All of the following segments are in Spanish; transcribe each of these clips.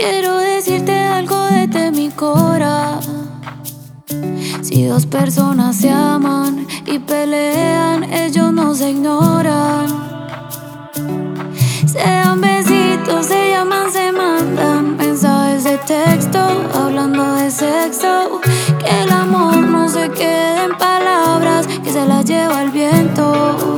Quiero decirte algo desde mi cora. Si dos personas se aman y pelean, ellos no se ignoran. Se dan besitos, se llaman, se mandan mensajes de texto, hablando de sexo. Que el amor no se quede en palabras, que se las lleva el viento.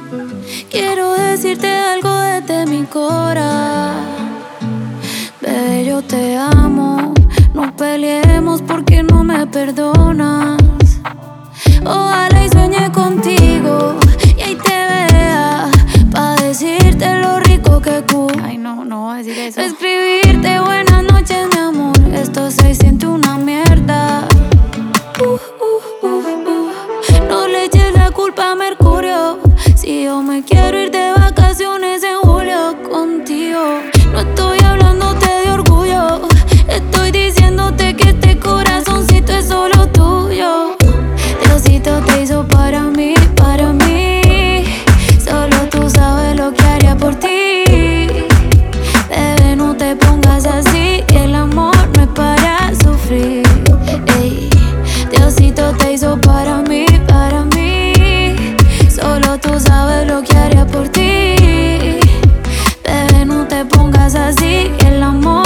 Quiero decirte algo desde mi cora. Bebé, yo te amo. No peleemos porque no me perdonas. Ojalá y sueñe contigo y ahí te vea. Pa' decirte lo rico que cu. Ay, no, no voy a decir eso. Escribirte buenas noches, mi amor. Esto se Si yo me quiero ir de El amor